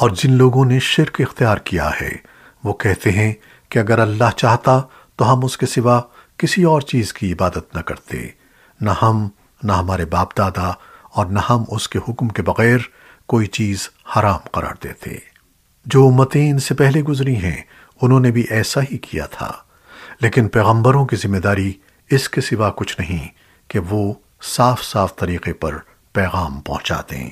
اور جن لوگوں نے شرک اختیار کیا ہے، وہ کہتے ہیں کہ اگر اللہ چاہتا تو ہم اس کے سوا کسی اور چیز کی عبادت نہ کرتے۔ نہ ہم، نہ ہمارے باپ دادا اور نہ ہم اس کے حکم کے بغیر کوئی چیز حرام قرار دیتے۔ جو امتیں ان سے پہلے گزری ہیں، انہوں نے بھی ایسا ہی کیا تھا۔ لیکن پیغمبروں کی ذمہ داری اس کے سوا کچھ نہیں کہ وہ صاف صاف طریقے پر پیغام پہنچا دیں۔